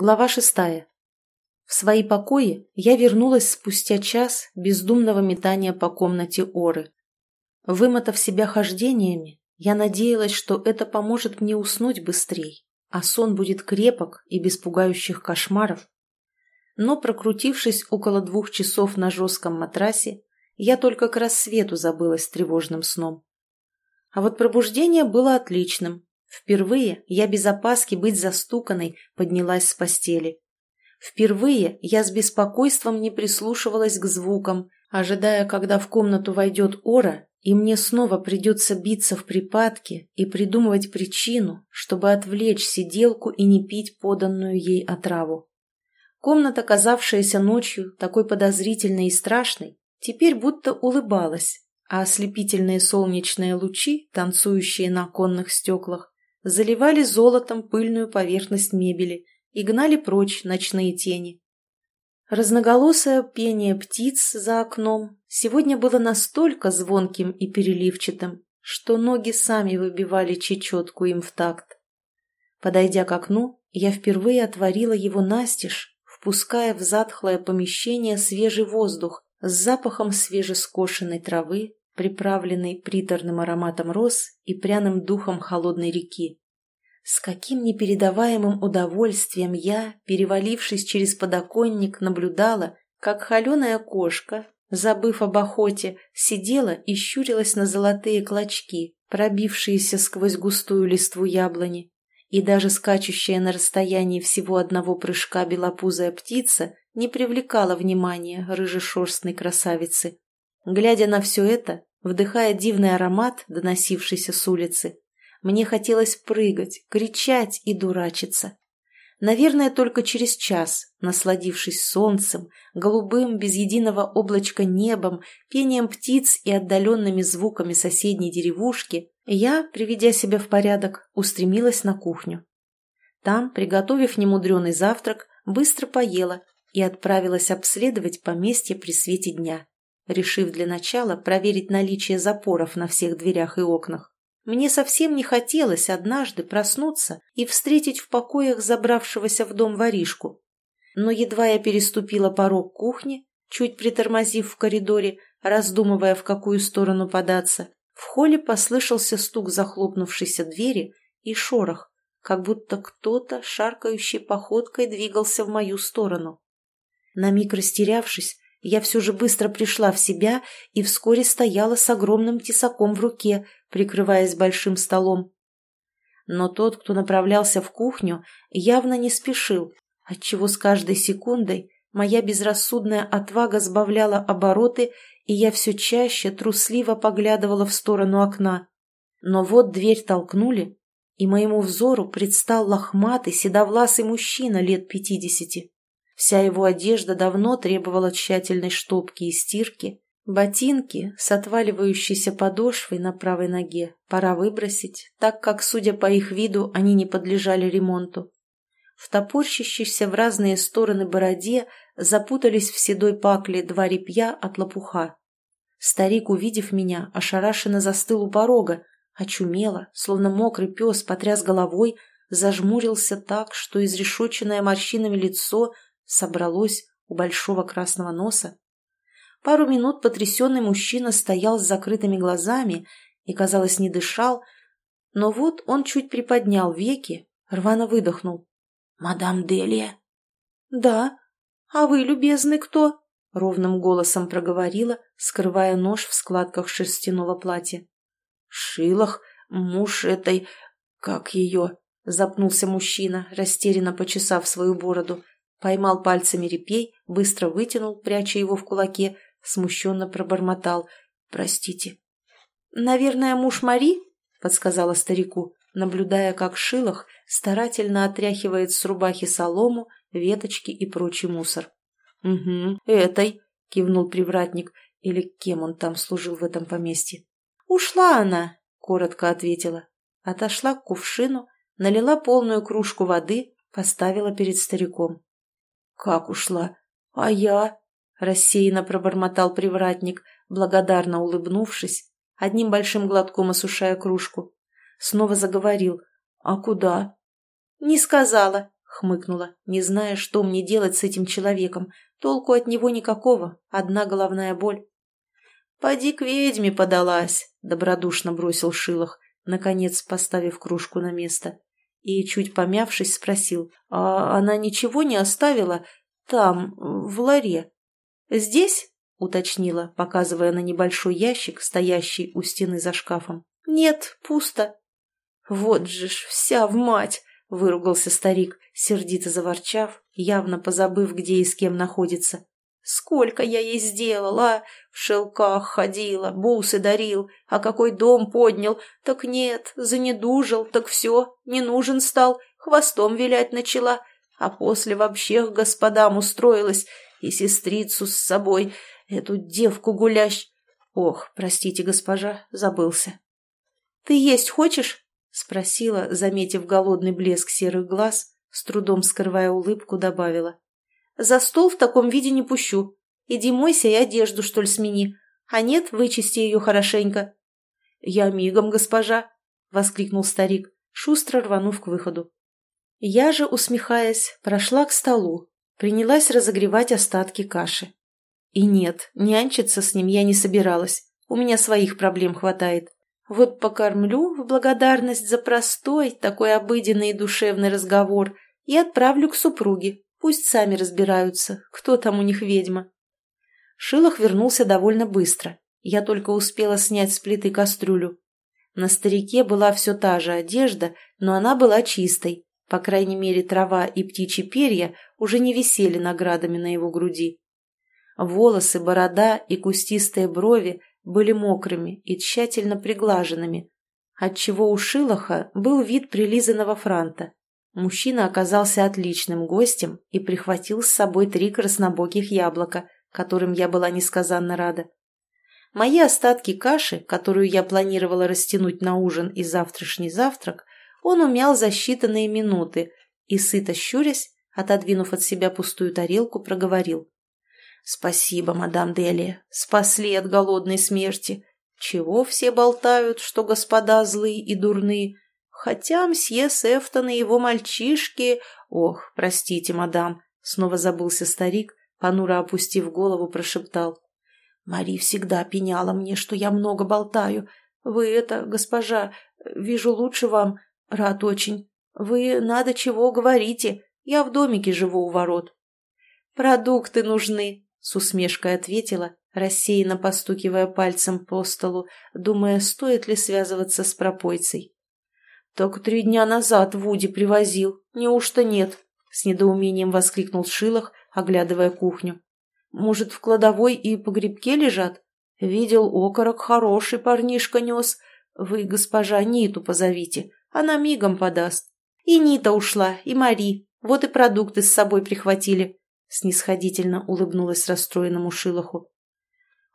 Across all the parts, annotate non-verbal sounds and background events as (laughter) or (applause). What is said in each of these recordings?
Глава шестая. В свои покои я вернулась спустя час бездумного метания по комнате Оры. Вымотав себя хождениями, я надеялась, что это поможет мне уснуть быстрее, а сон будет крепок и без пугающих кошмаров. Но, прокрутившись около двух часов на жестком матрасе, я только к рассвету забылась тревожным сном. А вот пробуждение было отличным, Впервые я без опаски быть застуканной поднялась с постели. Впервые я с беспокойством не прислушивалась к звукам, ожидая, когда в комнату войдет Ора, и мне снова придется биться в припадке и придумывать причину, чтобы отвлечь сиделку и не пить поданную ей отраву. Комната, казавшаяся ночью такой подозрительной и страшной, теперь будто улыбалась, а ослепительные солнечные лучи, танцующие на оконных стеклах, заливали золотом пыльную поверхность мебели и гнали прочь ночные тени. Разноголосое пение птиц за окном сегодня было настолько звонким и переливчатым, что ноги сами выбивали чечетку им в такт. Подойдя к окну, я впервые отворила его настежь, впуская в затхлое помещение свежий воздух с запахом свежескошенной травы, приправленный приторным ароматом роз и пряным духом холодной реки. С каким непередаваемым удовольствием я, перевалившись через подоконник, наблюдала, как холеная кошка, забыв об охоте, сидела и щурилась на золотые клочки, пробившиеся сквозь густую листву яблони, и даже скачущая на расстоянии всего одного прыжка белопузая птица не привлекала внимания рыжешерстной красавицы. Глядя на все это, вдыхая дивный аромат, доносившийся с улицы. Мне хотелось прыгать, кричать и дурачиться. Наверное, только через час, насладившись солнцем, голубым, без единого облачка небом, пением птиц и отдаленными звуками соседней деревушки, я, приведя себя в порядок, устремилась на кухню. Там, приготовив немудреный завтрак, быстро поела и отправилась обследовать поместье при свете дня решив для начала проверить наличие запоров на всех дверях и окнах. Мне совсем не хотелось однажды проснуться и встретить в покоях забравшегося в дом воришку. Но едва я переступила порог кухни, чуть притормозив в коридоре, раздумывая, в какую сторону податься, в холле послышался стук захлопнувшейся двери и шорох, как будто кто-то шаркающей походкой двигался в мою сторону. На миг растерявшись, я все же быстро пришла в себя и вскоре стояла с огромным тесаком в руке, прикрываясь большим столом. Но тот, кто направлялся в кухню, явно не спешил, отчего с каждой секундой моя безрассудная отвага сбавляла обороты, и я все чаще трусливо поглядывала в сторону окна. Но вот дверь толкнули, и моему взору предстал лохматый седовласый мужчина лет пятидесяти. Вся его одежда давно требовала тщательной штопки и стирки. Ботинки с отваливающейся подошвой на правой ноге пора выбросить, так как, судя по их виду, они не подлежали ремонту. В топорщащейся в разные стороны бороде запутались в седой пакле два репья от лопуха. Старик, увидев меня, ошарашенно застыл у порога, очумело, словно мокрый пес потряс головой, зажмурился так, что изрешоченное морщинами лицо – собралось у большого красного носа. Пару минут потрясенный мужчина стоял с закрытыми глазами и, казалось, не дышал, но вот он чуть приподнял веки, рвано выдохнул. «Мадам Делия?» «Да. А вы, любезный, кто?» — ровным голосом проговорила, скрывая нож в складках шерстяного платья. «Шилах, муж этой... как ее?» — запнулся мужчина, растерянно почесав свою бороду. Поймал пальцами репей, быстро вытянул, пряча его в кулаке, смущенно пробормотал. «Простите». «Наверное, муж Мари?» — подсказала старику, наблюдая, как Шилах старательно отряхивает с рубахи солому, веточки и прочий мусор. «Угу, этой», — кивнул привратник, или кем он там служил в этом поместье. «Ушла она», — коротко ответила. Отошла к кувшину, налила полную кружку воды, поставила перед стариком. «Как ушла? А я?» – рассеянно пробормотал привратник, благодарно улыбнувшись, одним большим глотком осушая кружку. Снова заговорил. «А куда?» «Не сказала», – хмыкнула, не зная, что мне делать с этим человеком. Толку от него никакого, одна головная боль. «Поди к ведьме подалась», — добродушно бросил Шилах, наконец поставив кружку на место. И, чуть помявшись, спросил, «А она ничего не оставила там, в ларе?» «Здесь?» — уточнила, показывая на небольшой ящик, стоящий у стены за шкафом. «Нет, пусто». «Вот же ж, вся в мать!» — выругался старик, сердито заворчав, явно позабыв, где и с кем находится. «Сколько я ей сделал, а? В шелках ходила, бусы дарил, а какой дом поднял? Так нет, занедужил, так все, не нужен стал, хвостом вилять начала, а после вообще к господам устроилась, и сестрицу с собой, эту девку гулящ. Ох, простите, госпожа, забылся». «Ты есть хочешь?» — спросила, заметив голодный блеск серых глаз, с трудом скрывая улыбку, добавила. «За стол в таком виде не пущу. Иди мойся и одежду, что ли, смени. А нет, вычисти ее хорошенько». «Я мигом, госпожа!» — воскликнул старик, шустро рванув к выходу. Я же, усмехаясь, прошла к столу, принялась разогревать остатки каши. И нет, нянчиться с ним я не собиралась, у меня своих проблем хватает. Вот покормлю в благодарность за простой, такой обыденный и душевный разговор и отправлю к супруге. Пусть сами разбираются, кто там у них ведьма. Шилах вернулся довольно быстро. Я только успела снять с плиты кастрюлю. На старике была все та же одежда, но она была чистой. По крайней мере, трава и птичьи перья уже не висели наградами на его груди. Волосы, борода и кустистые брови были мокрыми и тщательно приглаженными, отчего у Шилоха был вид прилизанного франта. Мужчина оказался отличным гостем и прихватил с собой три краснобоких яблока, которым я была несказанно рада. Мои остатки каши, которую я планировала растянуть на ужин и завтрашний завтрак, он умял за считанные минуты и, сыто щурясь, отодвинув от себя пустую тарелку, проговорил. «Спасибо, мадам Делия, спасли от голодной смерти. Чего все болтают, что господа злые и дурные? Хотя мсье Сефтон и его мальчишки... Ох, простите, мадам!» Снова забылся старик, понуро опустив голову, прошептал. «Мари всегда пеняла мне, что я много болтаю. Вы это, госпожа, вижу лучше вам. Рад очень. Вы надо чего говорите. Я в домике живу у ворот». «Продукты нужны», с усмешкой ответила, рассеянно постукивая пальцем по столу, думая, стоит ли связываться с пропойцей. «Так три дня назад Вуди привозил. Неужто нет?» — с недоумением воскликнул Шилах, оглядывая кухню. «Может, в кладовой и погребке лежат? Видел окорок, хороший парнишка нес. Вы, госпожа, Ниту позовите, она мигом подаст. И Нита ушла, и Мари, вот и продукты с собой прихватили снисходительно улыбнулась расстроенному Шилоху.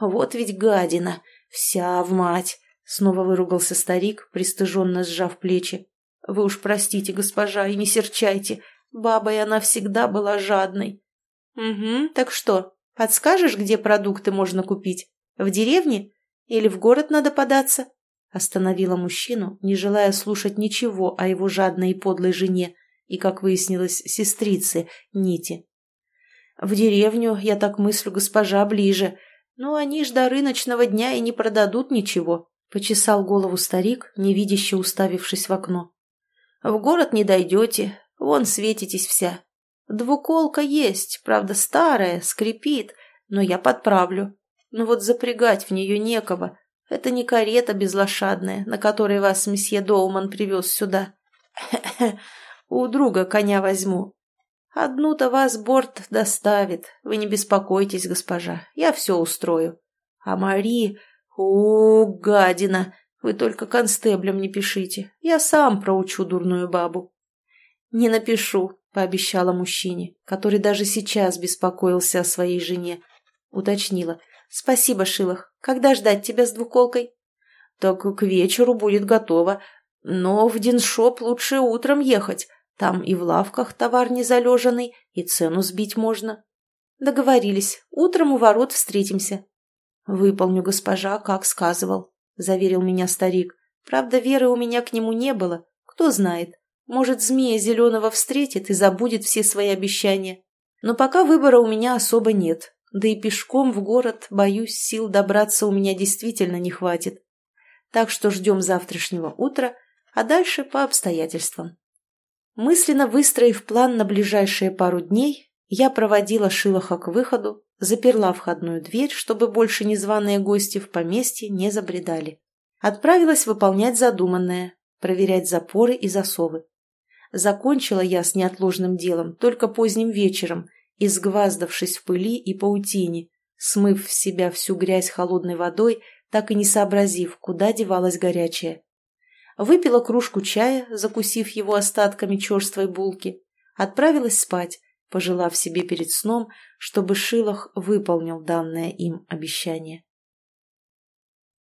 «Вот ведь гадина! Вся в мать!» — снова выругался старик, пристыженно сжав плечи. «Вы уж простите, госпожа, и не серчайте. Бабой она всегда была жадной». «Угу, так что, подскажешь, где продукты можно купить? В деревне? Или в город надо податься?» Остановила мужчину, не желая слушать ничего о его жадной и подлой жене и, как выяснилось, сестрице Нити. В деревню, я так мыслю, госпожа, ближе. Но они ж до рыночного дня и не продадут ничего. Почесал голову старик, невидяще уставившись в окно. В город не дойдете, вон светитесь вся. Двуколка есть, правда старая, скрипит, но я подправлю. Но вот запрягать в нее некого. Это не карета безлошадная, на которой вас месье Доуман привез сюда. (coughs) У друга коня возьму, Одну-то вас борт доставит. Вы не беспокойтесь, госпожа. Я все устрою. А Мари... О, гадина! Вы только констеблям не пишите. Я сам проучу дурную бабу. Не напишу, пообещала мужчине, который даже сейчас беспокоился о своей жене. Уточнила. Спасибо, Шилах. Когда ждать тебя с двуколкой? Так к вечеру будет готово. Но в Диншоп лучше утром ехать. Там и в лавках товар не залежанный, и цену сбить можно. Договорились. Утром у ворот встретимся. Выполню, госпожа, как сказывал, заверил меня старик. Правда, веры у меня к нему не было. Кто знает, Может, змея зеленого встретит и забудет все свои обещания. Но пока выбора у меня особо нет. Да и пешком в город, боюсь, сил добраться у меня действительно не хватит. Так что ждем завтрашнего утра, а дальше по обстоятельствам. Мысленно выстроив план на ближайшие пару дней, я проводила Шилоха к выходу, заперла входную дверь, чтобы больше незваные гости в поместье не забредали. Отправилась выполнять задуманное, проверять запоры и засовы. Закончила я с неотложным делом только поздним вечером, изгваздавшись в пыли и паутине, смыв в себя всю грязь холодной водой, так и не сообразив, куда девалась горячая. Выпила кружку чая, закусив его остатками черствой булки, отправилась спать, пожелав себе перед сном, чтобы Шилах выполнил данное им обещание.